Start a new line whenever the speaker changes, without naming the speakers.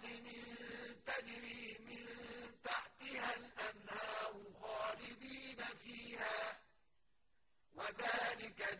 عدن تجري من تحتها الأنهار خالدين فيها. وذلك